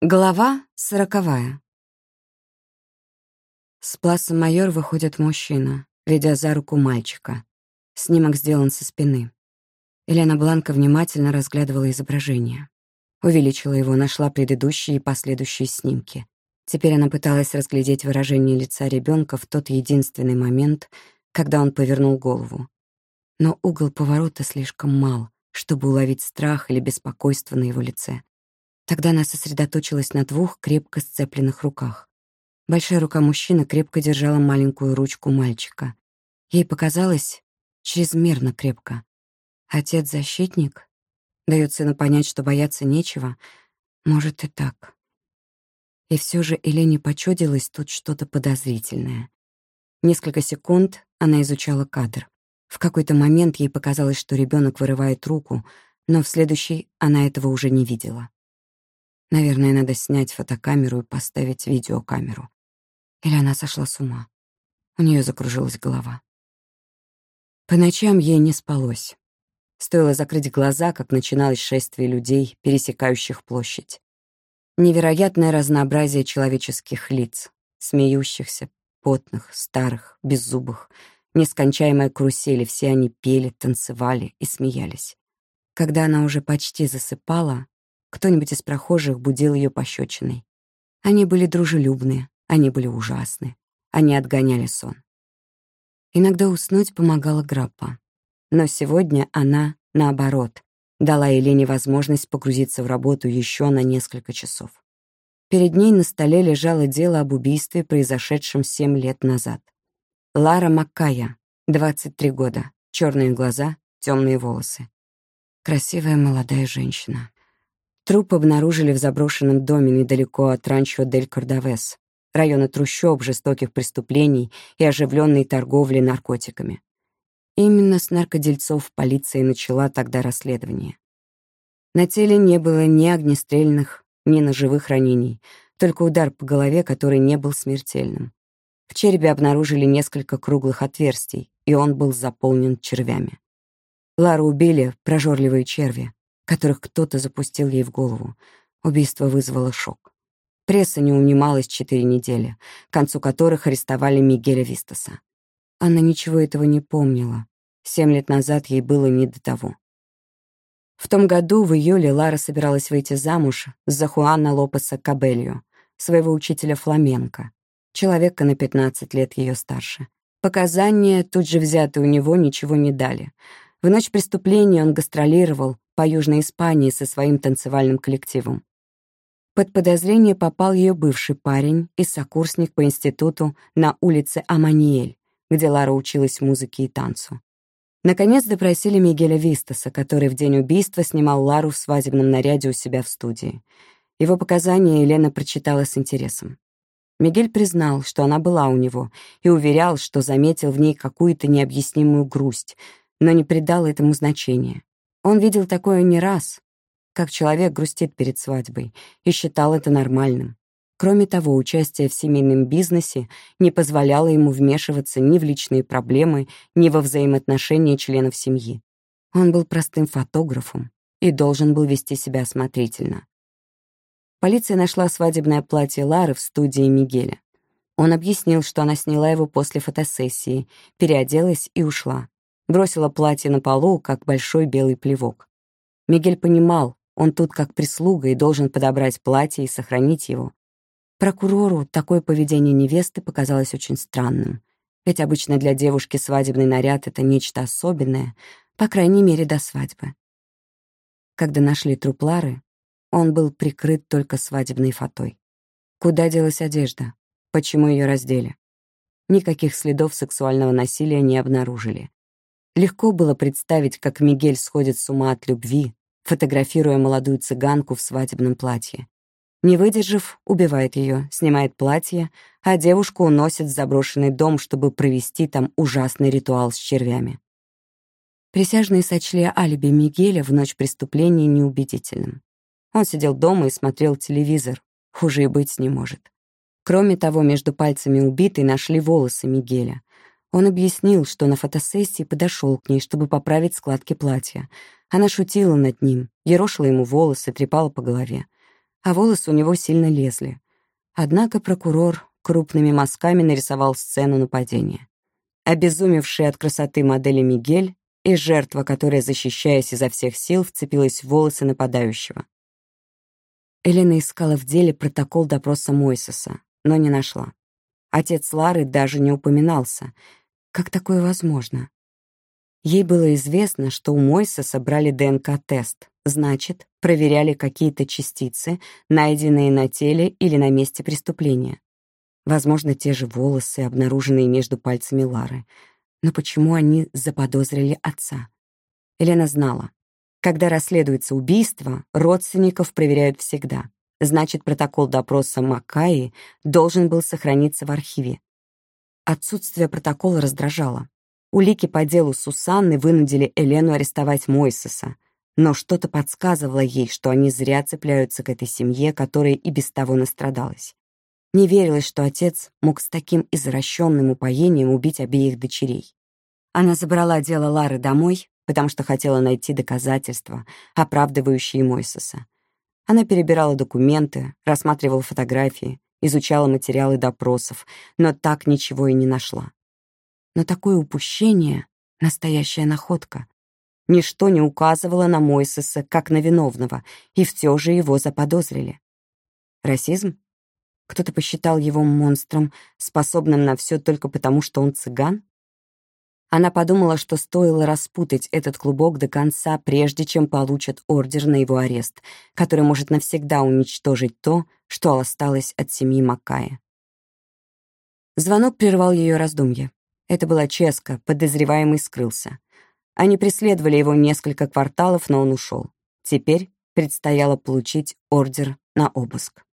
Глава сороковая. С пласа майор выходит мужчина, ведя за руку мальчика. Снимок сделан со спины. Елена Бланка внимательно разглядывала изображение. Увеличила его, нашла предыдущие и последующие снимки. Теперь она пыталась разглядеть выражение лица ребенка в тот единственный момент, когда он повернул голову. Но угол поворота слишком мал, чтобы уловить страх или беспокойство на его лице. Тогда она сосредоточилась на двух крепко сцепленных руках. Большая рука мужчины крепко держала маленькую ручку мальчика. Ей показалось чрезмерно крепко. Отец-защитник дает сыну понять, что бояться нечего. Может и так. И все же Елене почудилось тут что-то подозрительное. Несколько секунд она изучала кадр. В какой-то момент ей показалось, что ребенок вырывает руку, но в следующий она этого уже не видела. Наверное, надо снять фотокамеру и поставить видеокамеру. Или она сошла с ума. У нее закружилась голова. По ночам ей не спалось. Стоило закрыть глаза, как начиналось шествие людей, пересекающих площадь. Невероятное разнообразие человеческих лиц, смеющихся, потных, старых, беззубых, нескончаемая карусели, все они пели, танцевали и смеялись. Когда она уже почти засыпала, кто-нибудь из прохожих будил ее пощечиной. Они были дружелюбные, они были ужасны. Они отгоняли сон. Иногда уснуть помогала Граппа. Но сегодня она, наоборот, дала Елене возможность погрузиться в работу еще на несколько часов. Перед ней на столе лежало дело об убийстве, произошедшем семь лет назад. Лара Маккая, 23 года, черные глаза, темные волосы. Красивая молодая женщина. Труп обнаружили в заброшенном доме недалеко от ранчо Дель Кордовес, района трущоб, жестоких преступлений и оживленной торговли наркотиками. Именно с наркодельцов полиция начала тогда расследование. На теле не было ни огнестрельных, ни ножевых ранений, только удар по голове, который не был смертельным. В черепе обнаружили несколько круглых отверстий, и он был заполнен червями. Лару убили прожорливые черви которых кто-то запустил ей в голову. Убийство вызвало шок. Пресса не унималась четыре недели, к концу которых арестовали Мигеля Вистаса. Она ничего этого не помнила. Семь лет назад ей было не до того. В том году, в июле, Лара собиралась выйти замуж за Хуана Лопеса Кабельо, своего учителя фламенко, человека на 15 лет ее старше. Показания, тут же взятые у него, ничего не дали. В ночь преступления он гастролировал, по Южной Испании со своим танцевальным коллективом. Под подозрение попал ее бывший парень и сокурсник по институту на улице Аманиэль, где Лара училась музыке и танцу. Наконец допросили Мигеля Вистаса, который в день убийства снимал Лару в свадебном наряде у себя в студии. Его показания Елена прочитала с интересом. Мигель признал, что она была у него, и уверял, что заметил в ней какую-то необъяснимую грусть, но не придал этому значения. Он видел такое не раз, как человек грустит перед свадьбой, и считал это нормальным. Кроме того, участие в семейном бизнесе не позволяло ему вмешиваться ни в личные проблемы, ни во взаимоотношения членов семьи. Он был простым фотографом и должен был вести себя осмотрительно. Полиция нашла свадебное платье Лары в студии Мигеля. Он объяснил, что она сняла его после фотосессии, переоделась и ушла бросила платье на полу, как большой белый плевок. Мигель понимал, он тут как прислуга и должен подобрать платье и сохранить его. Прокурору такое поведение невесты показалось очень странным, ведь обычно для девушки свадебный наряд — это нечто особенное, по крайней мере, до свадьбы. Когда нашли труп Лары, он был прикрыт только свадебной фатой. Куда делась одежда? Почему ее раздели? Никаких следов сексуального насилия не обнаружили. Легко было представить, как Мигель сходит с ума от любви, фотографируя молодую цыганку в свадебном платье. Не выдержав, убивает ее, снимает платье, а девушку уносит в заброшенный дом, чтобы провести там ужасный ритуал с червями. Присяжные сочли алиби Мигеля в ночь преступления неубедительным. Он сидел дома и смотрел телевизор, хуже и быть не может. Кроме того, между пальцами убитой нашли волосы Мигеля. Он объяснил, что на фотосессии подошел к ней, чтобы поправить складки платья. Она шутила над ним, ерошила ему волосы, трепала по голове. а волосы у него сильно лезли. Однако прокурор крупными мазками нарисовал сцену нападения. Обезумевший от красоты модели Мигель и жертва, которая, защищаясь изо всех сил, вцепилась в волосы нападающего. Элена искала в деле протокол допроса Мойсеса, но не нашла. Отец Лары даже не упоминался. Как такое возможно? Ей было известно, что у Мойсеса брали ДНК-тест, значит, проверяли какие-то частицы, найденные на теле или на месте преступления. Возможно, те же волосы, обнаруженные между пальцами Лары. Но почему они заподозрили отца? Елена знала. Когда расследуется убийство, родственников проверяют всегда. Значит, протокол допроса Макаи должен был сохраниться в архиве. Отсутствие протокола раздражало. Улики по делу Сусанны вынудили Елену арестовать Мойсеса, но что-то подсказывало ей, что они зря цепляются к этой семье, которая и без того настрадалась. Не верилось, что отец мог с таким извращенным упоением убить обеих дочерей. Она забрала дело Лары домой, потому что хотела найти доказательства, оправдывающие Мойсеса. Она перебирала документы, рассматривала фотографии, изучала материалы допросов, но так ничего и не нашла. Но такое упущение — настоящая находка. Ничто не указывало на Мойсеса как на виновного, и все же его заподозрили. Расизм? Кто-то посчитал его монстром, способным на все только потому, что он цыган? Она подумала, что стоило распутать этот клубок до конца, прежде чем получат ордер на его арест, который может навсегда уничтожить то, что осталось от семьи Маккая. Звонок прервал ее раздумье. Это была Ческа, подозреваемый скрылся. Они преследовали его несколько кварталов, но он ушел. Теперь предстояло получить ордер на обыск.